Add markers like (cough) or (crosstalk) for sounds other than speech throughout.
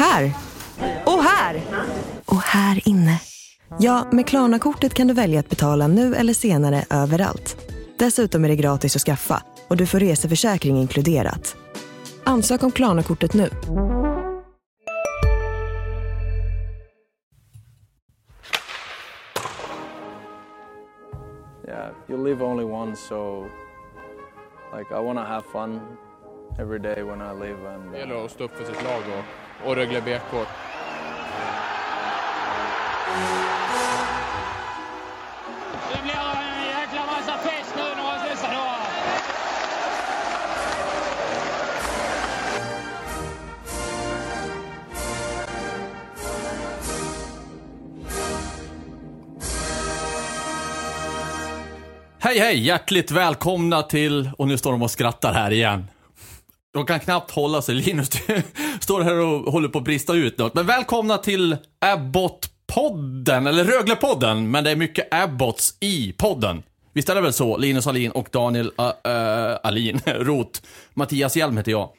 Här! Och här! Och här inne. Ja, med Klarna-kortet kan du välja att betala nu eller senare överallt. Dessutom är det gratis att skaffa och du får reseförsäkring inkluderat. Ansök om Klarna-kortet nu. yeah, you live only once, so like I want to have fun every day when I live. And Det uh, gäller att stå upp för sitt lag och, och Rögle BK. Det blir en jäkla massa fest nu några dessa dagar. Hej hej, hjärtligt välkomna till, och nu står de och skrattar här igen. De kan knappt hålla sig, (laughs) Linus du står här och håller på att brista ut något. Men välkomna till Abbott-podden, eller Röglepodden, men det är mycket Abbots i podden. Visst är det väl så? Linus Alin och Daniel uh, uh, Alin, (laughs) Rot. Mattias Hjelm heter jag.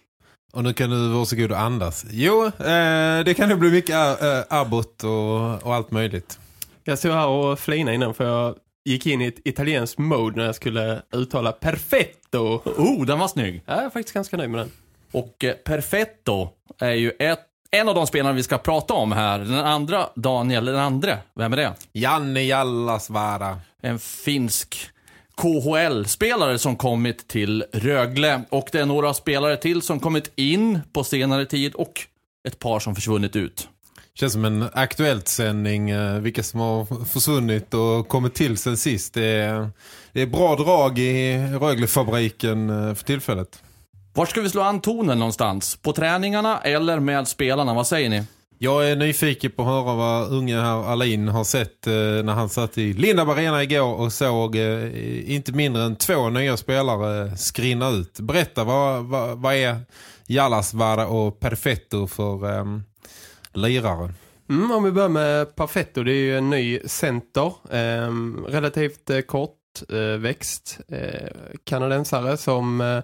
Och nu kan du vara så god och andas. Jo, eh, det kan nog bli mycket äh, Abbott och, och allt möjligt. Jag stod här och flinade innan för jag gick in i ett italienskt mode när jag skulle uttala perfetto. Oh, den var snygg. Jag är faktiskt ganska nöjd med den. Och eh, Perfetto är ju ett, en av de spelarna vi ska prata om här. Den andra, Daniel, den andra, vem är det? Janne Jallasvara. En finsk KHL-spelare som kommit till Rögle. Och det är några spelare till som kommit in på senare tid och ett par som försvunnit ut. Känns som en aktuellt sändning. Eh, vilka som har försvunnit och kommit till sen sist. Det är, det är bra drag i Röglefabriken eh, för tillfället. Var ska vi slå an tonen någonstans? På träningarna eller med spelarna? Vad säger ni? Jag är nyfiken på att höra vad unge här Alin har sett eh, när han satt i Linda Arena igår och såg inte mindre än två nya spelare skrinna ut. Berätta, vad, vad, vad är Jallasvara och Perfetto för lirare? Mm, om vi börjar med Perfetto, det är ju en ny center. Eh, relativt eh, kort eh, växt. Eh, kanadensare som eh,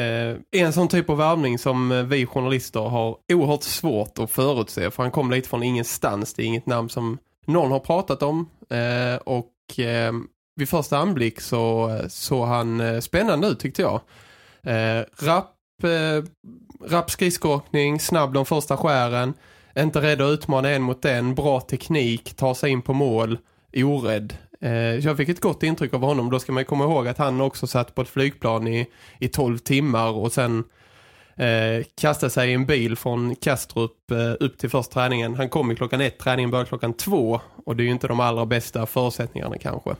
eh, är en sån typ av värvning som eh, vi journalister har oerhört svårt att förutse. För han kom lite från ingenstans. Det är inget namn som någon har pratat om. Eh, och eh, vid första anblick så eh, såg han eh, spännande ut tyckte jag. Eh, rapp, eh, rapp skridskåkning, snabb de första skären. Inte rädd att utmana en mot en. Bra teknik, ta sig in på mål. Orädd. Eh, jag fick ett gott intryck av honom. Då ska man komma ihåg att han också satt på ett flygplan i, i 12 timmar och sen eh, kastade sig i en bil från Kastrup eh, upp till första träningen. Han kom i klockan ett, träningen började klockan två och det är ju inte de allra bästa förutsättningarna kanske.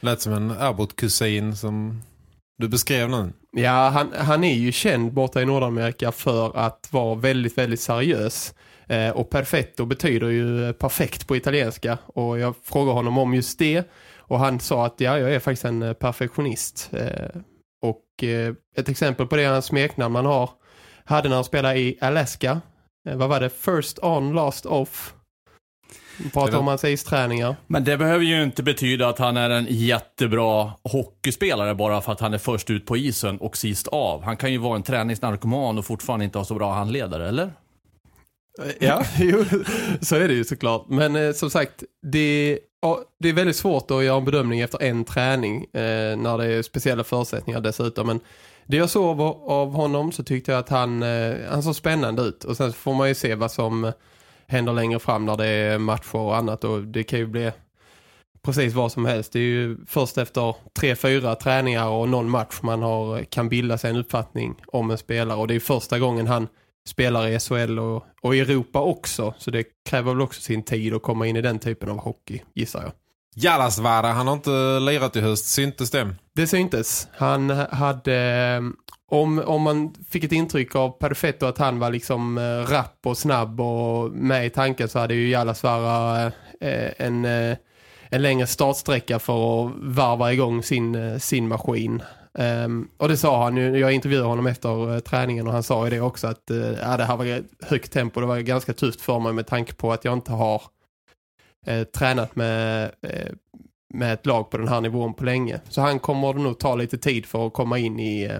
Lät som en Abbott-kusin som du beskrev nu. Ja, han, han är ju känd borta i Nordamerika för att vara väldigt, väldigt seriös. Eh, och perfetto betyder ju eh, perfekt på italienska. Och jag frågade honom om just det. Och han sa att ja, jag är faktiskt en eh, perfektionist. Eh, och eh, ett exempel på det är hans smeknamn han har. Hade när han spelade i Alaska. Eh, vad var det? First on, last off. Pratar om hans isträningar. Men det behöver ju inte betyda att han är en jättebra hockeyspelare bara för att han är först ut på isen och sist av. Han kan ju vara en träningsnarkoman och fortfarande inte ha så bra handledare, eller? Ja, (laughs) jo, så är det ju såklart. Men eh, som sagt, det, ja, det är väldigt svårt att göra en bedömning efter en träning eh, när det är speciella förutsättningar dessutom. Men det jag såg av, av honom så tyckte jag att han, eh, han såg spännande ut. Och sen får man ju se vad som händer längre fram när det är matcher och annat. Och det kan ju bli precis vad som helst. Det är ju först efter tre, fyra träningar och någon match man har, kan bilda sig en uppfattning om en spelare. Och det är första gången han spelar i SHL och, och i Europa också. Så det kräver väl också sin tid att komma in i den typen av hockey, gissar jag. Jallasvara, han har inte lirat i höst, syntes det? Det syntes. Han hade... Om, om man fick ett intryck av Perfetto att han var liksom eh, rapp och snabb och med i tanken så hade ju Jallasvara eh, en, eh, en längre startsträcka för att varva igång sin, eh, sin maskin. Um, och det sa han ju, jag intervjuade honom efter uh, träningen och han sa ju det också att uh, ja, det här var högt tempo, det var ganska tufft för mig med tanke på att jag inte har uh, tränat med, med ett lag på den här nivån på länge. Så han kommer nog ta lite tid för att komma in i,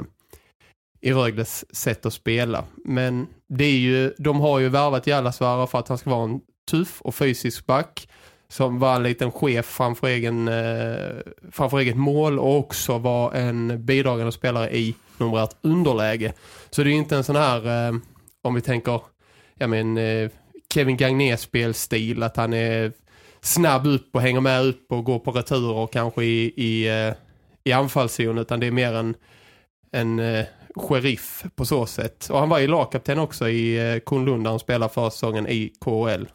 i Rögles sätt att spela. Men det är ju, de har ju värvat Jallasvara för att han ska vara en tuff och fysisk back som var en liten chef framför, egen, eh, framför eget mål och också var en bidragande spelare i numerärt underläge. Så det är inte en sån här, eh, om vi tänker ja, men, eh, Kevin Gagné-spelstil, att han är snabb upp och hänger med upp och går på returer kanske i, i, eh, i anfallszon utan det är mer en, en eh, sheriff på så sätt. Och han var ju lagkapten också i eh, Kunlund där han spelade förra säsongen i KHL.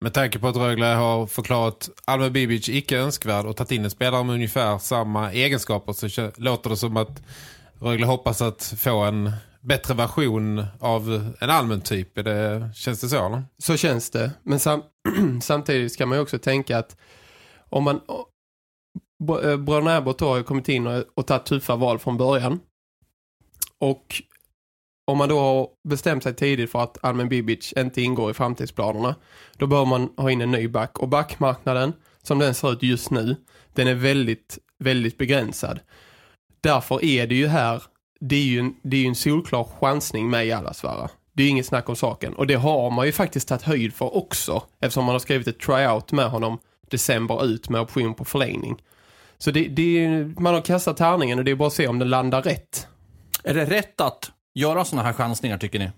Med tanke på att Rögle har förklarat Alme Bibic icke önskvärd och tagit in en spelare med ungefär samma egenskaper så låter det som att Rögle hoppas att få en bättre version av en allmän typ. Det, känns det så eller? Så känns det. Men sam (clears throat) samtidigt ska man ju också tänka att om man eh, Bröderna Abbott har kommit in och, och tagit tuffa val från början. Och om man då har bestämt sig tidigt för att Almen Bibic inte ingår i framtidsplanerna då bör man ha in en ny back. Och backmarknaden som den ser ut just nu den är väldigt, väldigt begränsad. Därför är det ju här det är ju en, det är ju en solklar chansning med Jallasvara. Det är ju inget snack om saken. Och det har man ju faktiskt tagit höjd för också. Eftersom man har skrivit ett tryout med honom december ut med option på förlängning. Så det, det är, man har kastat tärningen och det är bara att se om den landar rätt. Är det rätt att göra sådana här chansningar tycker ni?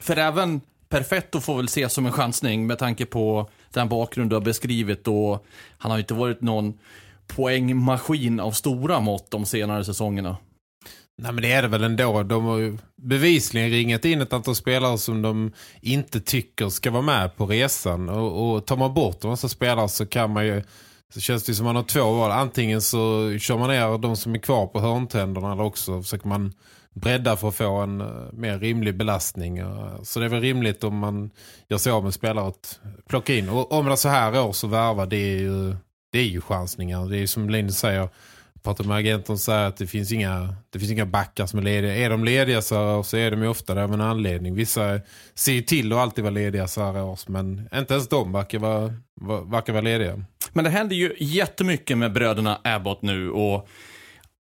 För även Perfetto får väl ses som en chansning med tanke på den bakgrund du har beskrivit och han har ju inte varit någon poängmaskin av stora mått de senare säsongerna. Nej men det är det väl ändå. De har ju bevisligen ringat in ett antal spelare som de inte tycker ska vara med på resan. Och, och tar man bort en massa spelare så kan man ju så känns det som att man har två val. Antingen så kör man ner de som är kvar på hörntänderna eller också försöker man bredda för att få en eh, mer rimlig belastning. Eh, så det är väl rimligt om man gör sig av med spelare att plocka in. Och om det är så här år så värva det är ju, det är ju chansningar. Det är ju som Linus säger pratar med agenten så säger att det finns inga, det finns inga backar som är lediga. Är de lediga så, så är de ju ofta där av en anledning. Vissa ser ju till att alltid vara lediga så här års, men inte ens de verkar vara, verkar vara lediga. Men det händer ju jättemycket med bröderna Abbott nu och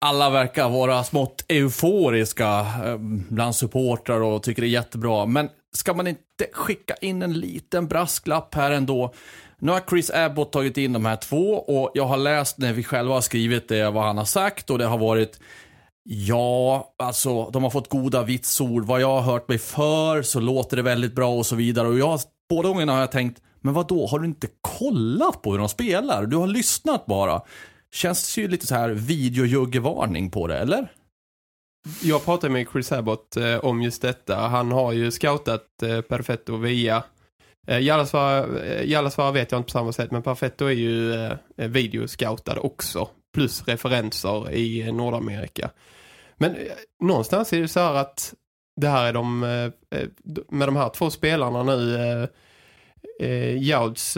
alla verkar vara smått euforiska eh, bland supportrar och tycker det är jättebra. Men ska man inte skicka in en liten brasklapp här ändå? Nu har Chris Abbott tagit in de här två och jag har läst när vi själva har skrivit det vad han har sagt och det har varit Ja, alltså de har fått goda vitsord. Vad jag har hört mig för så låter det väldigt bra och så vidare. Och jag, båda gångerna har jag tänkt, men vad då har du inte kollat på hur de spelar? Du har lyssnat bara. Känns ju lite så här videojuggevarning på det, eller? Jag pratade med Chris Abbott eh, om just detta. Han har ju scoutat eh, Perfetto via Eh, Jallasvara, eh, vet jag inte på samma sätt men Perfetto är ju eh, eh videoscoutad också. Plus referenser i eh, Nordamerika. Men eh, någonstans är det så här att det här är de med de här två spelarna nu Jouds,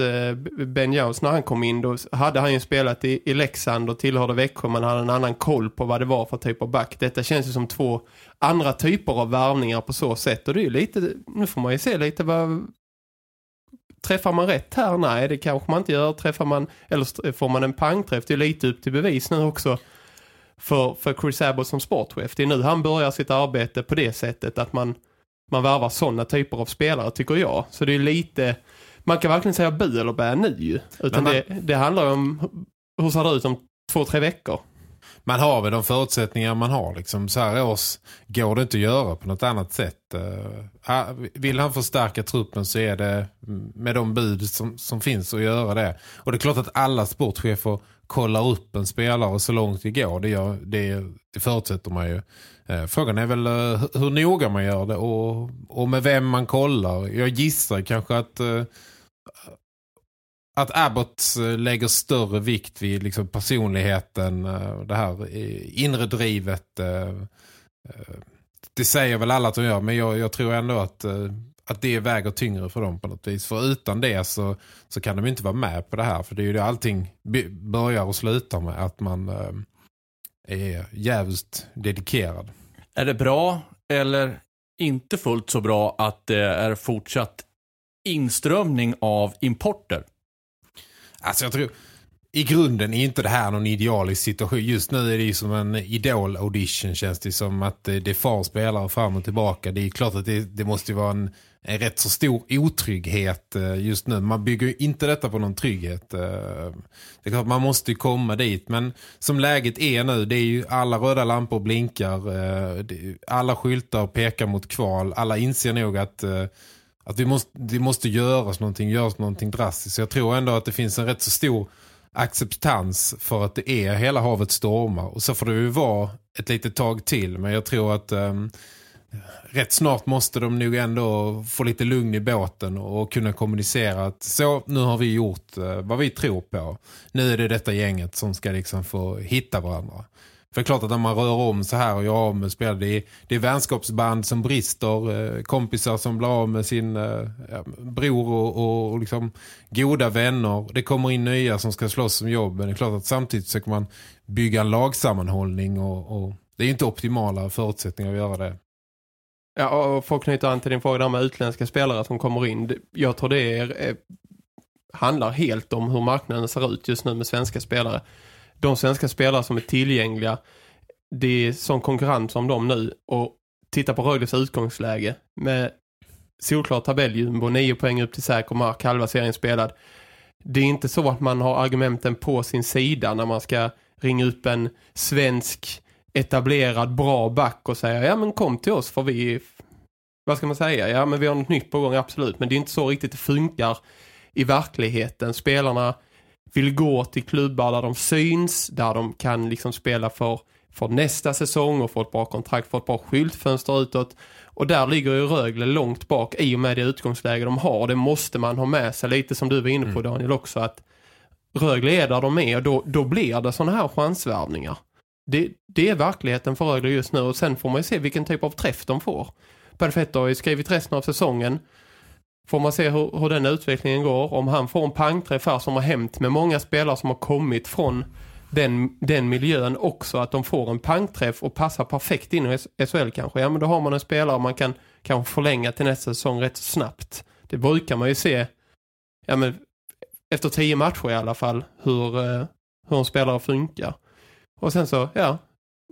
Ben Jouds när han kom in då hade han ju spelat i, i Leksand och tillhörde Växjö men hade en annan koll på vad det var för typ av back. Detta känns ju som två andra typer av värvningar på så sätt och det är ju lite, nu får man ju se lite vad, träffar man rätt här? Nej, det kanske man inte gör. Träffar man, eller får man en pangträff? Det är lite upp till bevis nu också för, för Chris Abbott som sportchef. Det är nu han börjar sitt arbete på det sättet att man, man värvar sådana typer av spelare tycker jag. Så det är lite, man kan verkligen säga bu eller bä nu. Utan man, det, det handlar om hur ser det ut om två, tre veckor man har väl de förutsättningar man har. Liksom. Så här års går det inte att göra på något annat sätt. Uh, vill han förstärka truppen så är det med de bud som, som finns att göra det. Och det är klart att alla sportchefer kollar upp en spelare så långt det går. Det, gör, det, det förutsätter man ju. Uh, frågan är väl uh, hur noga man gör det och, och med vem man kollar. Jag gissar kanske att att Abbott eh, lägger större vikt vid liksom personligheten, eh, och det här eh, inre drivet. Det säger väl alla att de gör, men jag, jag tror ändå att, att det väger tyngre för dem på något vis. För utan det så, så kan de inte vara med på det här. För det är ju det allting börjar och slutar med, att man är jävligt dedikerad. Är det bra eller inte fullt så bra att det är fortsatt inströmning av importer? Alltså jag tror, i grunden är inte det här någon idealisk situation. Just nu är det ju som en idol-audition känns det som att eh, det far spelare fram och tillbaka. Det är klart att det, det måste ju vara en, en rätt så stor otrygghet eh, just nu. Man bygger ju inte detta på någon trygghet. Eh. Det är klart man måste ju komma dit. Men som läget är nu, det är ju alla röda lampor blinkar. Alla skyltar pekar mot kval. Alla inser nog att att vi måste, det måste göras någonting, göras någonting drastiskt. Så jag tror ändå att det finns en rätt så stor acceptans för att det är hela havet stormar. Och så får det ju vara ett litet tag till. Men jag tror att um, rätt snart måste de nog ändå få lite lugn i båten och kunna kommunicera att så, nu har vi gjort uh, vad vi tror på. Nu är det detta gänget som ska liksom få hitta varandra. För det är klart att när man rör om så här och gör av med spel, det är, det är vänskapsband som brister, eh, kompisar som blir av med sin eh, ja, bror och, och, och liksom goda vänner. Det kommer in nya som ska slåss om jobben. Det är klart att samtidigt försöker man bygga en lagsammanhållning och, och det är inte optimala förutsättningar att göra det. Ja, och för att knyta an till din fråga där med utländska spelare som kommer in. Jag tror det är, är, handlar helt om hur marknaden ser ut just nu med svenska spelare de svenska spelare som är tillgängliga det är sån konkurrens om dem nu och titta på Rögles utgångsläge med solklar tabelljumbo, nio poäng upp till säker mark, halva serien spelad. Det är inte så att man har argumenten på sin sida när man ska ringa upp en svensk etablerad bra back och säga ja men kom till oss för vi vad ska man säga? Ja men vi har något nytt på gång, absolut. Men det är inte så riktigt det funkar i verkligheten. Spelarna vill gå till klubbar där de syns, där de kan liksom spela för, för nästa säsong och få ett bra kontrakt, få ett bra skyltfönster utåt. Och där ligger ju Rögle långt bak i och med det utgångsläge de har. Det måste man ha med sig lite som du var inne på mm. Daniel också att Rögle är där de är och då, då blir det sådana här chansvärvningar. Det, det är verkligheten för Rögle just nu och sen får man ju se vilken typ av träff de får. Perfetto har ju skrivit resten av säsongen Får man se hur, hur den utvecklingen går. Om han får en pangträff här som har hänt med många spelare som har kommit från den, den miljön också. Att de får en pangträff och passar perfekt in i SHL kanske. Ja men då har man en spelare man kan kanske förlänga till nästa säsong rätt snabbt. Det brukar man ju se ja, men efter tio matcher i alla fall hur, eh, hur en spelare funkar. Och sen så, ja,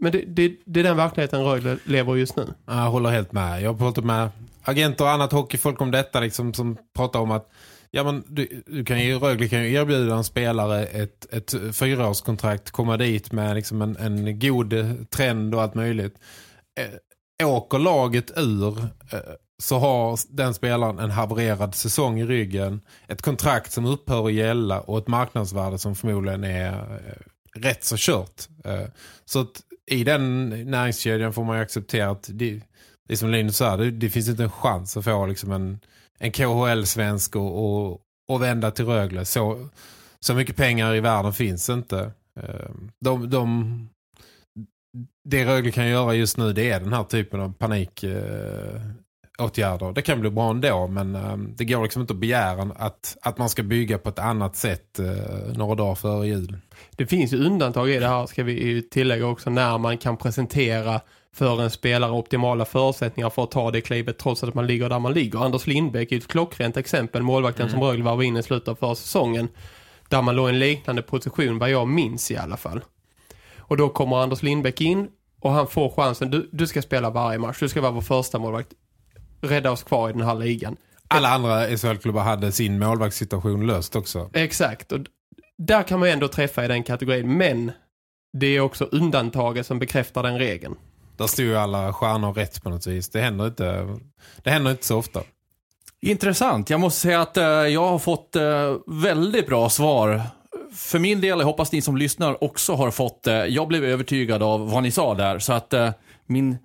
men det, det, det är den verkligheten Rögle lever just nu. Jag håller helt med. Jag har pratat med agenter och annat hockeyfolk om detta liksom, som pratar om att ja, men du, du kan ju, Rögle kan ju erbjuda en spelare ett, ett fyraårskontrakt, komma dit med liksom en, en god trend och allt möjligt. Eh, åker laget ur eh, så har den spelaren en havererad säsong i ryggen, ett kontrakt som upphör att gälla och ett marknadsvärde som förmodligen är eh, rätt så kört. Så att i den näringskedjan får man ju acceptera att det, det är som Linus sa, det, det, finns inte en chans att få liksom en, en KHL-svensk och, och, och, vända till Rögle. Så, så mycket pengar i världen finns inte. Ehm, de, de, det Rögle kan göra just nu det är den här typen av panikåtgärder. Eh, det kan bli bra ändå men ehm, det går liksom inte att begära att, att man ska bygga på ett annat sätt eh, några dagar före jul. Det finns ju undantag i det här ska vi tillägga också när man kan presentera för en spelare optimala förutsättningar för att ta det klivet trots att man ligger där man ligger. Anders Lindbäck är ett klockrent exempel, målvakten mm. som Rögle var inne i slutet av förra säsongen. Där man låg i en liknande position, vad jag minns i alla fall. Och då kommer Anders Lindbäck in och han får chansen. Du, du ska spela varje match, du ska vara vår första målvakt. Rädda oss kvar i den här ligan. Alla andra SHL-klubbar hade sin målvaktssituation löst också. Exakt, och där kan man ändå träffa i den kategorin. Men det är också undantaget som bekräftar den regeln. Där stod ju alla stjärnor rätt på något vis. Det händer inte, det händer inte så ofta. Intressant. Jag måste säga att eh, jag har fått eh, väldigt bra svar. För min del, jag hoppas ni som lyssnar också har fått eh, Jag blev övertygad av vad ni sa där. Så att eh, min,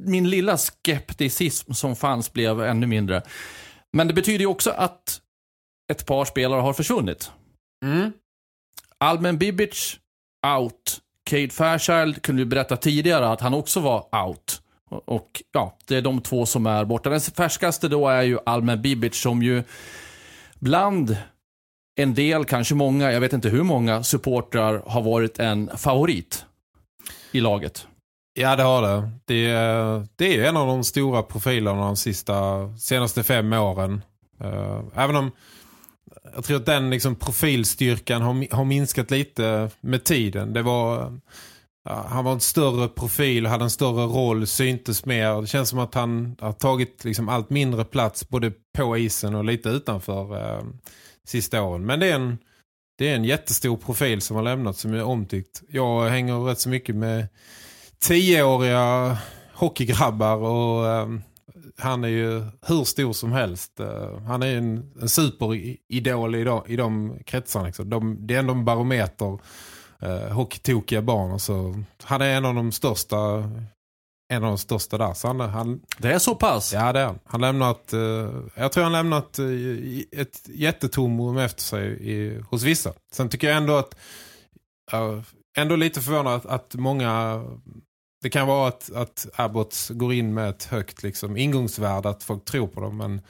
min lilla skepticism som fanns blev ännu mindre. Men det betyder ju också att ett par spelare har försvunnit. Mm. Almen Bibic, out. Cade Fairchild kunde ju berätta tidigare att han också var out. Och ja, det är de två som är borta. Den färskaste då är ju Almen Bibic som ju bland en del, kanske många, jag vet inte hur många supportrar har varit en favorit i laget. Ja, det har det. Det är, det är en av de stora profilerna de sista, senaste fem åren. Eh, även om jag tror att den liksom profilstyrkan har, har minskat lite med tiden. Det var... Ja, han var en större profil, hade en större roll, syntes mer. Det känns som att han har tagit liksom allt mindre plats både på isen och lite utanför eh, sista åren. Men det är, en, det är en jättestor profil som har lämnat som är omtyckt. Jag hänger rätt så mycket med tioåriga hockeygrabbar och eh, han är ju hur stor som helst. Uh, han är en, en superidol i, de, i de kretsarna. Liksom. De, det är ändå en barometer uh, hockeytokiga barn. Och så. Han är en av de största en av de största där. Så han, han, det är så pass? Ja, det är han. Han lämnat, uh, jag tror han lämnat uh, ett jättetomrum efter sig i, hos vissa. Sen tycker jag ändå att ändå lite förvånad att, att många det kan vara att, att Abbott går in med ett högt liksom, ingångsvärde att folk tror på dem. Men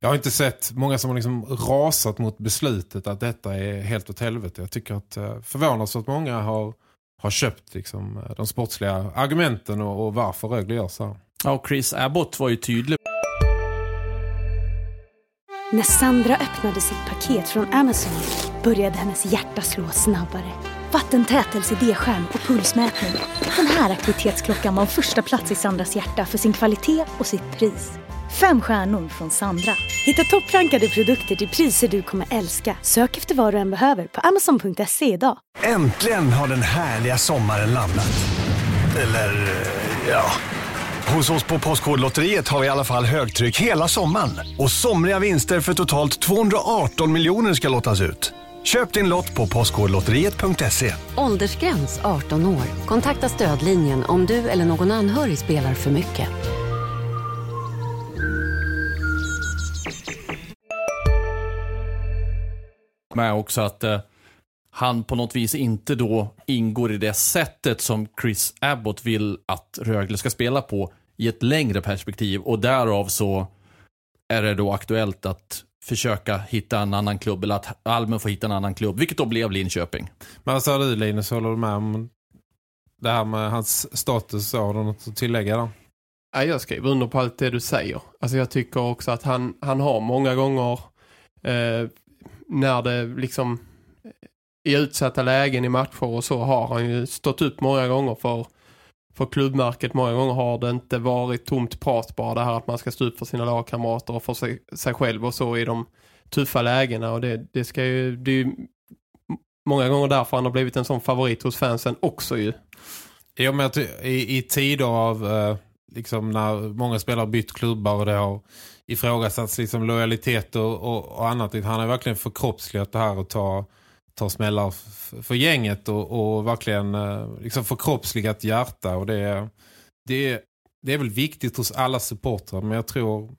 jag har inte sett många som har liksom rasat mot beslutet att detta är helt åt helvete. Jag tycker att eh, förvånas att många har, har köpt liksom, de sportsliga argumenten och, och varför Rögle gör så här. Ja, och Chris Abbott var ju tydlig. När Sandra öppnade sitt paket från Amazon började hennes hjärta slå snabbare. Vattentät LCD-skärm och pulsmätning. Den här aktivitetsklockan var första plats i Sandras hjärta för sin kvalitet och sitt pris. Fem stjärnor från Sandra. Hitta topprankade produkter till priser du kommer älska. Sök efter vad du än behöver på amazon.se idag. Äntligen har den härliga sommaren landat. Eller, eh, ja... Hos oss på Postkodlotteriet har vi i alla fall högtryck hela sommaren. Och somriga vinster för totalt 218 miljoner ska lottas ut. Köp din lott på postkodlotteriet.se. Åldersgräns 18 år. Kontakta stödlinjen om du eller någon anhörig spelar för mycket. Med också att eh, han på något vis inte då ingår i det sättet som Chris Abbott vill att Rögle ska spela på i ett längre perspektiv. Och därav så är det då aktuellt att försöka hitta en annan klubb eller att Almen får hitta en annan klubb, vilket då blev Linköping. Men vad sa du Linus, håller du med om det här med hans status? Har du något att tillägga då? Ja, jag skriver under på allt det du säger. Alltså jag tycker också att han, han har många gånger eh, när det liksom i utsatta lägen i matcher och så har han ju stått upp många gånger för för klubbmärket många gånger har det inte varit tomt prat bara det här att man ska stå upp för sina lagkamrater och för sig, sig själv och så i de tuffa lägena och det, det ska ju, det är ju många gånger därför han har blivit en sån favorit hos fansen också ju. Ja men i, i tider av eh, liksom när många spelare bytt klubbar och det har ifrågasatts liksom lojalitet och, och, och annat. Han har verkligen förkroppsligat det här och ta ta smällar för gänget och, och verkligen eh, liksom förkroppsligat hjärta och det, det, det är väl viktigt hos alla supportrar men jag tror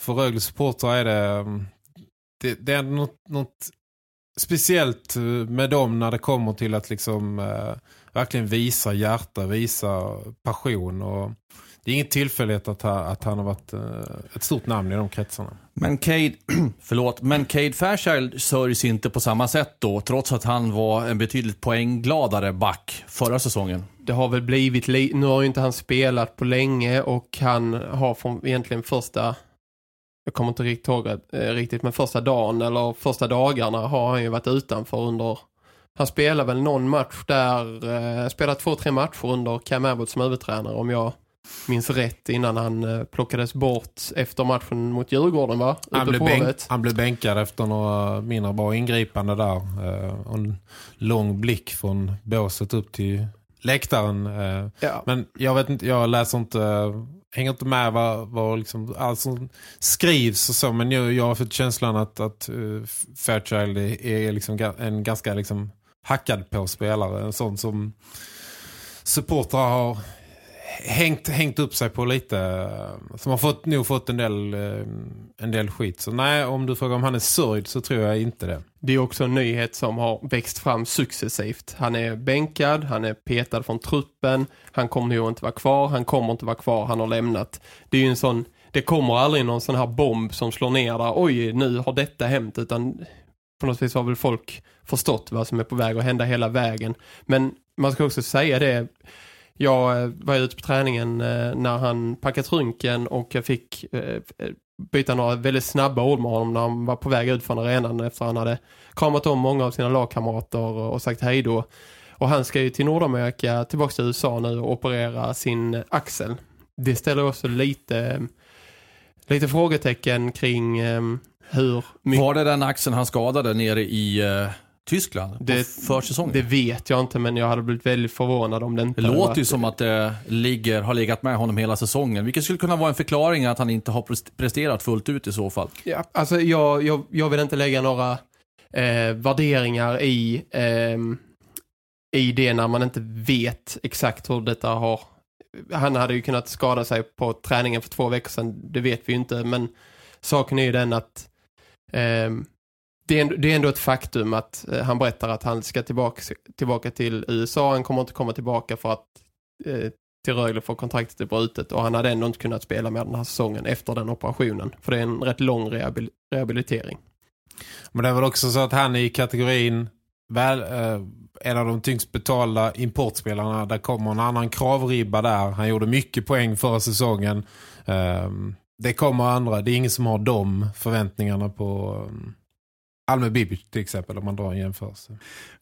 för Rögle supportrar är det mm, det, det är något, något speciellt eh, med dem när det kommer till att liksom eh, verkligen visa hjärta, visa passion och det är inget tillfällighet att, ha, att han har varit eh, ett stort namn i de kretsarna. Men Cade, (clears throat) förlåt, men Cade Fairchild sörjs inte på samma sätt då, trots att han var en betydligt poänggladare back förra säsongen. Det har väl blivit, nu har ju inte han spelat på länge och han har från egentligen första, jag kommer inte riktigt ihåg eh, riktigt, men första dagen eller första dagarna har han ju varit utanför under han spelar väl någon match där, eh, spelat två, tre matcher under Cam Abbott som huvudtränare om jag minns rätt innan han eh, plockades bort efter matchen mot Djurgården va? Han blev, bänk, han blev bänkad efter några mindre bra ingripande där. Eh, en lång blick från båset upp till läktaren. Eh. Ja. Men jag vet inte, jag läser inte, hänger inte med vad, vad liksom, allt som skrivs och så. Men jag, jag har fått känslan att, att uh, Fairchild är, är liksom en ganska liksom hackad på spelare. En sån som supportrar har hängt, hängt upp sig på lite. Som har fått, nog fått en del, eh, en del skit. Så nej, om du frågar om han är sörjd så tror jag inte det. Det är också en nyhet som har växt fram successivt. Han är bänkad, han är petad från truppen. Han kommer nog inte vara kvar, han kommer inte vara kvar, han har lämnat. Det är ju en sån, det kommer aldrig någon sån här bomb som slår ner där. Oj, nu har detta hänt. Utan på något vis har väl folk förstått vad som är på väg att hända hela vägen. Men man ska också säga det jag eh, var ute på träningen eh, när han packade trunken och jag fick eh, byta några väldigt snabba ord med honom när han var på väg ut från arenan efter han hade kramat om många av sina lagkamrater och, sagt hej då. Och han ska ju till Nordamerika, tillbaka till USA nu och operera sin axel. Det ställer också lite, lite frågetecken kring hur mycket... Var det den axeln han skadade nere i Tyskland Det- på försäsongen? Det vet jag inte men jag hade blivit väldigt förvånad om det inte Det låter varit ju som att det ligger, har legat med honom hela säsongen. Vilket skulle kunna vara en förklaring att han inte har prest- presterat fullt ut i så fall. Ja, alltså jag, jag, jag vill inte lägga några eh, värderingar i, ehm, i det när man inte vet exakt hur detta har... Han hade ju kunnat skada sig på träningen för två veckor sedan, det vet vi ju inte, men saken är ju den att ehm, det, är, ändå- det är ändå ett faktum att eh, han berättar att han ska tillbaka, tillbaka till USA, han kommer inte komma tillbaka för att eh, till Rögle för kontraktet är brutet och han hade ändå inte kunnat spela med den här säsongen efter den operationen. För det är en rätt lång rehabil rehabilitering. Men det är väl också så att han är i kategorin väl, eh, en av de tyngst betalda importspelarna. Där kommer en annan kravribba där. Han gjorde mycket poäng förra säsongen. Eh, det kommer andra. Det är ingen som har de förväntningarna på ehm, Alme Bibic till exempel om man drar en jämförelse.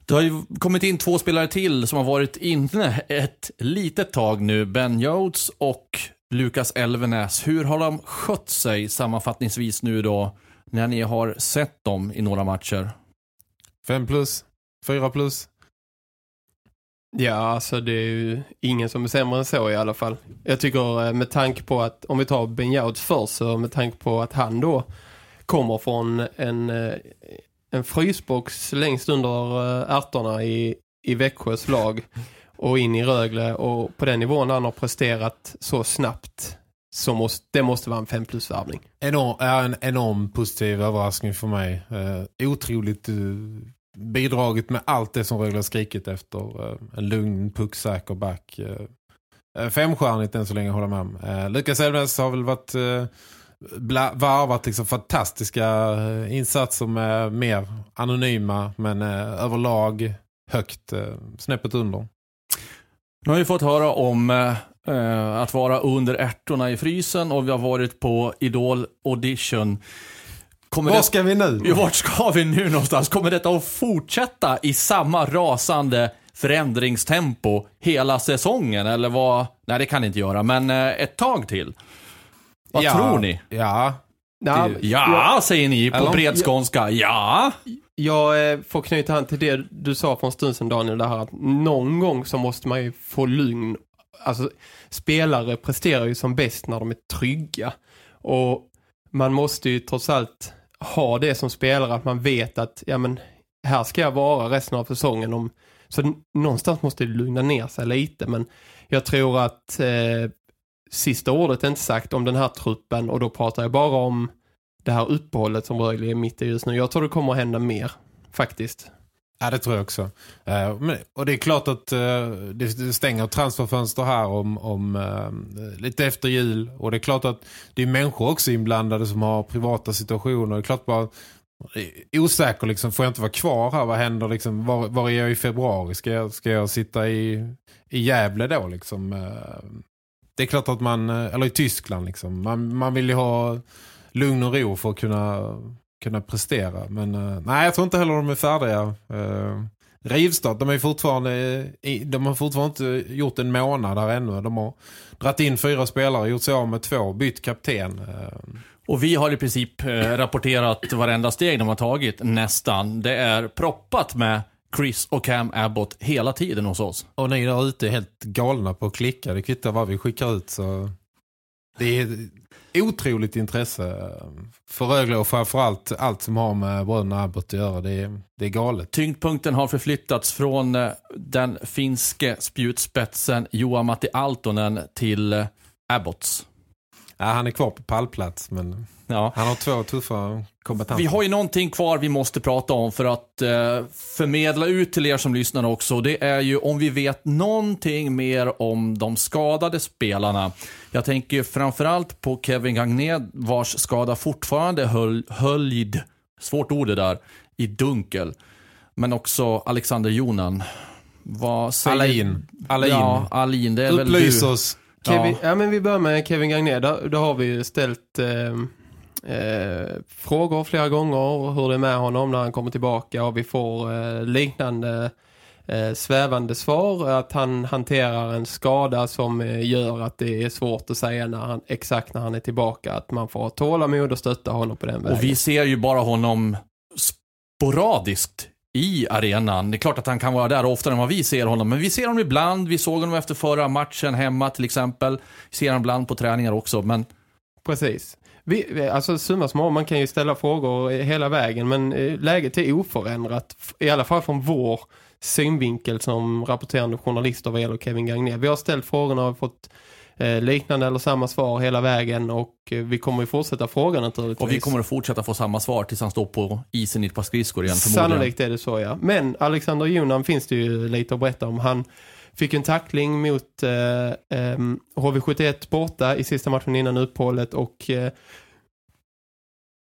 Det har ju kommit in två spelare till som har varit inne ett litet tag nu. Ben Jodes och Lukas Elvenäs. Hur har de skött sig sammanfattningsvis nu då när ni har sett dem i några matcher? Fem plus, fyra plus. Ja, alltså det är ju ingen som är sämre än så i alla fall. Jag tycker eh, med tanke på att, om vi tar Ben Jouds först, så med tanke på att han då kommer från en, eh, en frysbox längst under eh, ärtorna i, i Växjös lag och in i Rögle och på den nivån han har presterat så snabbt så måste, det måste vara en 5 plus värvning. Enorm, en enorm positiv överraskning för mig. Eh, otroligt eh, bidragit med allt det som Rögle har skrikit efter. Eh, en lugn, pucksäker back. Eh, eh femstjärnigt än så länge håller jag med om. Eh, Lukas Elvnes har väl varit eh, bla, varvat liksom fantastiska eh, insatser med mer anonyma men eh, överlag högt eh, snäppet under. Nu har vi fått höra om eh, att vara under ärtorna i frysen och vi har varit på Idol Audition. Kommer Var det- ska vi nu? Vart ska vi nu någonstans? Kommer detta att fortsätta i samma rasande förändringstempo hela säsongen? Eller vad? Nej, det kan det inte göra, men ett tag till. Vad Ja, tror ni? Ja. Ja, Det- Ja, säger ni på bred skånska. Ja. Jag eh, får knyta an till det du sa för en stund sedan Daniel, det här att någon gång så måste man ju få lugn. Alltså spelare presterar ju som bäst när de är trygga. Och man måste ju trots allt ha det som spelare att man vet att ja men här ska jag vara resten av säsongen. Om, så någonstans måste det lugna ner sig lite men jag tror att eh, sista ordet är inte sagt om den här truppen och då pratar jag bara om det här uppehållet som Rögle är mitt i just nu. Jag tror det kommer att hända mer, faktiskt. Ja, det tror jag också. Eh, och det är klart att eh, det, stänger transferfönster här om, om eh, lite efter jul. Och det är klart att det är människor också inblandade som har privata situationer. Det är klart bara osäker liksom, får jag inte vara kvar här? Vad händer liksom, var, var är jag i februari? Ska jag, ska jag sitta i, i Gävle då liksom? Det är klart att man, eh, eller i Tyskland liksom, man, man vill ju ha lugn och ro för att kunna kunna prestera. Men eh, nej, jag tror inte heller de är färdiga. Uh, Rivstad, de är fortfarande de har fortfarande inte gjort en månad här ännu. De har dratt in fyra spelare, gjort sig av med två, bytt kapten. Och vi har i princip rapporterat varenda steg de har tagit, nästan. Det är proppat med Chris och Cam Abbott hela tiden hos oss. och ni där ute är helt galna på att klicka. Det kvittar vad vi skickar ut så det är otroligt intresse för Rögle och framförallt allt som har med bröderna Abbott att göra. Det är, det är galet. Tyngdpunkten har förflyttats från eh, den finske spjutspetsen Joa Matti Altonen till eh, Abbotts. Ja, han är kvar på pallplats men Ja. han har två tuffa kombatanter. Vi har ju någonting kvar vi måste prata om för att eh, förmedla ut till er som lyssnar också. Det är ju om vi vet någonting mer om de skadade spelarna. Jag tänker ju framförallt på Kevin Gagné vars skada fortfarande höll, höljd, svårt ord det där, i dunkel. Men också Alexander Jonan. Vad säger... Alain. Alain. Ja, Alin. Det är väl Upplys du. oss. Kevin, Ja. ja. men vi börjar med Kevin Gagné. Där, där har vi ju ställt eh, eh, frågor flera gånger hur det är med honom när han kommer tillbaka och vi får eh, liknande eh, svävande svar att han hanterar en skada som eh, gör att det är svårt att säga när han, exakt när han är tillbaka att man får ha tålamod och stötta honom på den vägen. Och vi ser ju bara honom sporadiskt i arenan. Det är klart att han kan vara där oftare än vad vi ser honom. Men vi ser honom ibland. Vi såg honom efter förra matchen hemma till exempel. Vi ser honom ibland på träningar också. Men... Precis. Vi, alltså summa små, man kan ju ställa frågor hela vägen men eh, läget är oförändrat. I alla fall från vår synvinkel som rapporterande journalister vad gäller Kevin Gagné. Vi har ställt frågorna och fått eh, liknande eller samma svar hela vägen och eh, vi kommer ju fortsätta fråga naturligtvis. Och vi kommer att fortsätta få samma svar tills han står på isen i ett par skridskor igen förmodligen. Sannolikt är det så, ja. Men Alexander Jonan finns det ju lite att berätta om. Han fick en tackling mot eh, ehm, HV71 borta i sista matchen innan uppehållet och eh,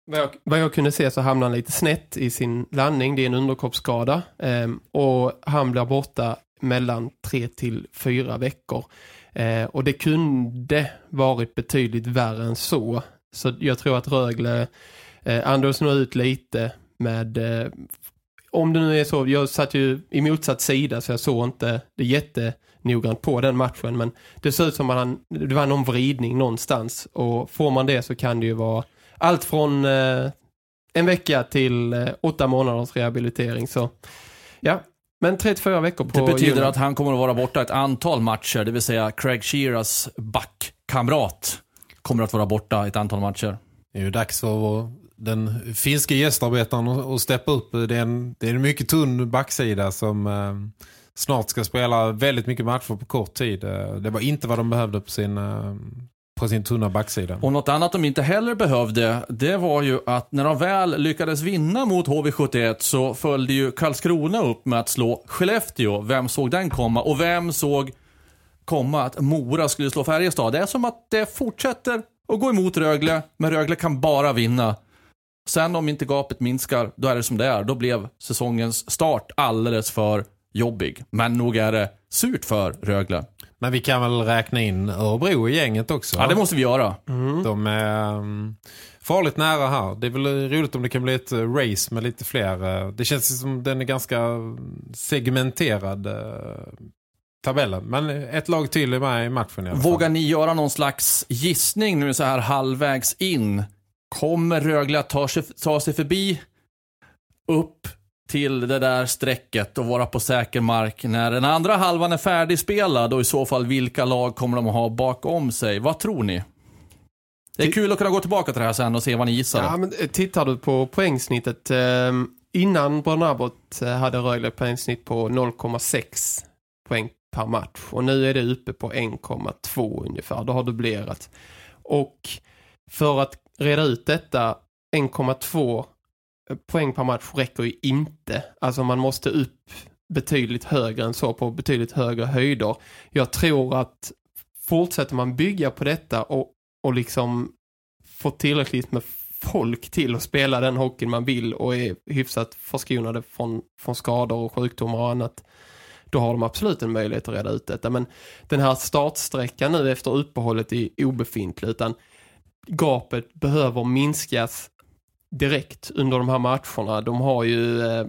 vad, jag, vad jag kunde se så hamnade han lite snett i sin landning. Det är en underkroppsskada ehm, och han blir borta mellan tre till fyra veckor. Eh, och det kunde varit betydligt värre än så. Så jag tror att Rögle eh, andas nog ut lite med eh, om det nu är så, jag satt ju i motsatt sida så jag såg inte det jättenoggrant på den matchen men det ser ut som att han, det var någon vridning någonstans och får man det så kan det ju vara allt från eh, en vecka till eh, åtta månaders rehabilitering så ja, men 34 veckor på Det betyder Jonas. att han kommer att vara borta ett antal matcher. Det vill säga Craig Shearers backkamrat kommer att vara borta ett antal matcher. Det är ju dags för vår- den finska gästarbetaren att steppa upp. Det är en, det är en mycket tunn backsida som eh, snart ska spela väldigt mycket matcher på kort tid. Eh, det var inte vad de behövde på sin, eh, på sin tunna backsida. Och något annat de inte heller behövde, det var ju att när de väl lyckades vinna mot HV71 så följde ju Karlskrona upp med att slå Skellefteå. Vem såg den komma? Och vem såg komma att Mora skulle slå Färjestad? Det är som att det fortsätter att gå emot Rögle, men Rögle kan bara vinna. Sen om inte gapet minskar, då är det som det är. Då blev säsongens start alldeles för jobbig. Men nog är det surt för Rögle. Men vi kan väl räkna in Örebro i gänget också. Ja, det måste vi göra. De är um, farligt nära här. Det är väl roligt om det kan bli ett eh, race med lite fler. eh, Det känns som den är ganska segmenterad eh, tabellen. Men ett lag till är med i matchen i alla fall. Vågar ni göra någon slags gissning nu så här halvvägs in? Kommer Rögle att ta sig, ta sig förbi upp till det där strecket och vara på säker mark när den andra halvan är färdigspelad och i så fall vilka lag kommer de att ha bakom sig? Vad tror ni? Det är kul att kunna gå tillbaka till det här sen och se vad ni gissar. Ja, men eh, tittar du på poängsnittet eh, innan Brönnabot eh, hade Rögle poängsnitt på 0,6 poäng per match och nu är det uppe på 1,2 ungefär. Då har dubblerat. Och för att reda ut detta 1,2 eh, poäng per match räcker ju inte. Alltså man måste upp betydligt högre än så på betydligt högre höjder. Jag tror att fortsätter man bygga på detta och, och liksom få tillräckligt med folk till att spela den hockeyn man vill och är hyfsat förskonade från, från skador och sjukdomar och annat då har de absolut en möjlighet att reda ut detta. Men den här startsträckan nu efter uppehållet är obefintlig utan gapet behöver minskas direkt under de här matcherna. De har ju eh,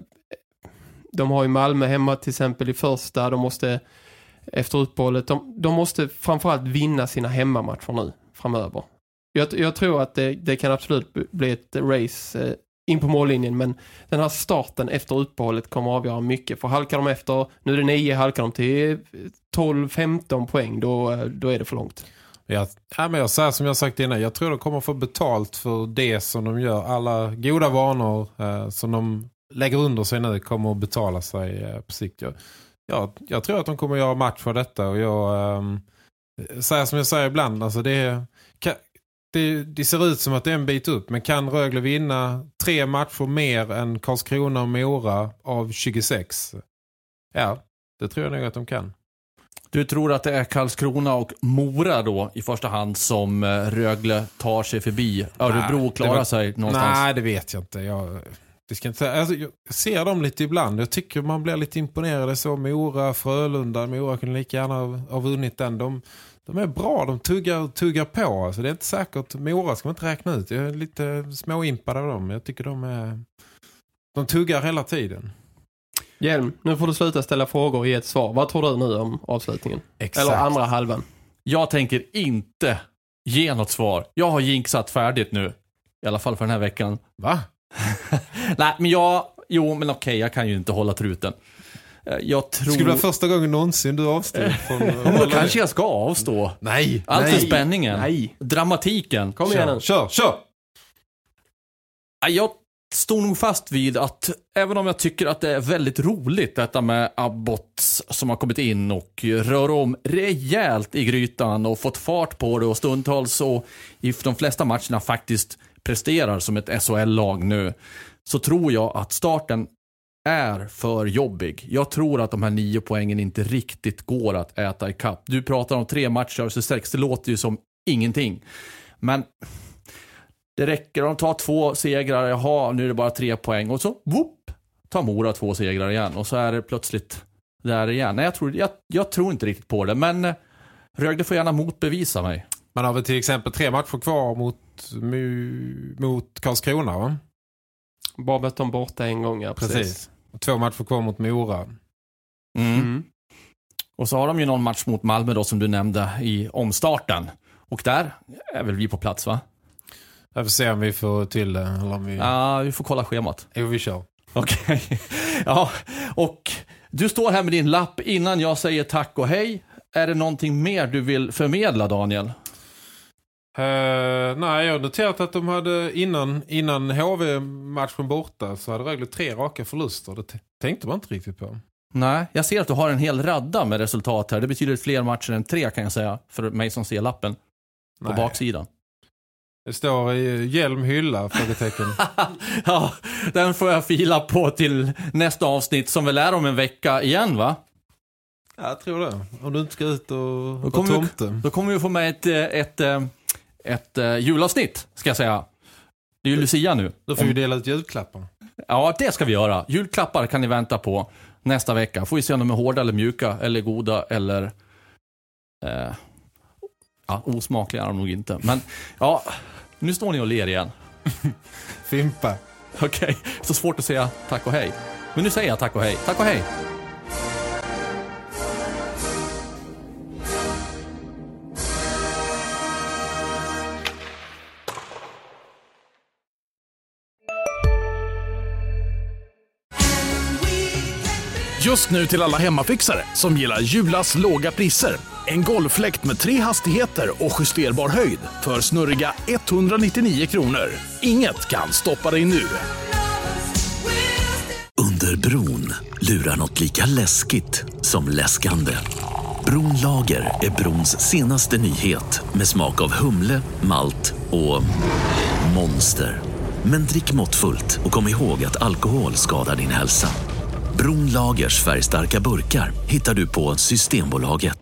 de har ju Malmö hemma till exempel i första. De måste efter uppehållet, de, de måste framförallt vinna sina hemmamatcher nu framöver. Jag, jag tror att det, det kan absolut bli ett race eh, in på mållinjen men den här starten efter uppehållet kommer att avgöra mycket. För halkar de efter, nu är det 9, halkar de till 12-15 poäng då, eh, då är det för långt. Jag, ja, men jag säger som jag sagt innan, jag tror de kommer få betalt för det som de gör. Alla goda vanor eh, som de lägger under sig nu kommer att betala sig eh, på sikt. Jag, jag, jag tror att de kommer att göra match för detta och jag eh, säger som jag säger ibland, alltså det, kan, det, det ser ut som att det är en bit upp. Men kan Rögle vinna tre matcher mer än Karlskrona och Mora av 26? Ja, det tror jag nog att de kan. Du tror att det är Karlskrona och Mora då i första hand som eh, Rögle tar sig förbi? Örebro Nej, klarar var- sig någonstans? Nej, det vet jag inte. Jag, det ska inte. Alltså, jag ser dem lite ibland. Jag tycker man blir lite imponerad. Så Mora, Frölunda. Mora kunde lika gärna ha, ha vunnit den. De, De är bra, de tuggar, tuggar på. Alltså, det är inte säkert, Mora ska man inte räkna ut. Jag är lite småimpad av dem. Jag tycker de är... De tuggar hela tiden. Hjelm, nu får du sluta ställa frågor och ge ett svar. Vad tror du nu om avslutningen? Exakt. Eller andra halvan? Jag tänker inte ge något svar. Jag har jinxat färdigt nu. I alla fall för den här veckan. Va? (laughs) Nej, men jag... Jo, men okej, jag kan ju inte hålla truten. Eh, Jag tror... Det skulle vara första gången någonsin du avstod (laughs) från... Ja, då kanske jag ska avstå. Nej, Allt nej. för spänningen. Nej. Dramatiken. Kom igen nu. Kör, kör! Ja, Jag står nog fast vid att även om jag tycker att det är väldigt roligt detta med Abbots som har kommit in och rör om rejält i grytan och fått fart på det och stundtals och i de flesta matcherna faktiskt presterar som ett SHL-lag nu så tror jag att starten är för jobbig. Jag tror att de här nio poängen inte riktigt går att äta i kapp. Du pratar om tre matcher och 26, det låter ju som ingenting. Men det räcker om de tar två segrar, jaha, nu är det bara tre poäng. Och så, whoop, tar Mora två segrar igen. Och så är det plötsligt där igen. Nej, jag tror, jag, jag tror inte riktigt på det, men eh, Rögle får gärna motbevisa mig. Man har väl till exempel tre matcher kvar mot, mot Karlskrona va? Bara mött dem borta en gång, ja, precis. Precis. Och två matcher kvar mot Mora. Mm. Mm. Och så har de ju någon match mot Malmö då som du nämnde i omstarten. Och där är väl vi på plats va? Jag får se om vi får till det. Eller om vi... Ja, vi får kolla schemat. Jo, vi kör. Okej. (laughs) Ja, och du står här med din lapp innan jag säger tack och hej. Är det någonting mer du vill förmedla, Daniel? Eh, nej, jag har noterat att de hade innan, innan HV-matchen borta så hade Rögle tre raka förluster. Det tänkte man inte riktigt på. Nej, jag ser att du har en hel radda med resultat här. Det betyder fler matcher än tre kan jag säga, för mig som ser lappen på Nej. baksidan. Det står i hjälm hylla, frågetecken. (laughs) ja, den får jag fila på till nästa avsnitt som väl är om en vecka igen va? jag tror det. Om du inte ska ut och Då kommer, tomte. vi, då kommer vi få med ett, eh, ett, ett, ett, ett julavsnitt, ska jag säga. Det är ju Lucia nu. Då får vi dela ut julklappar. Ja, det ska vi göra. Julklappar kan ni vänta på nästa vecka. Får vi se om de är hårda eller mjuka, eller goda, eller... Eh, ja, osmakliga är de nog inte. Men, ja, nu står ni och ler igen. (laughs) Fimpa. Okej, så svårt att säga tack och hej. Men nu säger jag tack och hej. Tack och hej. Just nu till alla hemmafixare som gillar Julas låga priser. En golffläkt med tre hastigheter och justerbar höjd för snurriga 199 kronor. Inget kan stoppa dig nu. Under bron lurar något lika läskigt som läskande. Bronlager är brons senaste nyhet med smak av humle, malt och monster. Men drick måttfullt och kom ihåg att alkohol skadar din hälsa. Bronlagers färgstarka burkar hittar du på Systembolaget.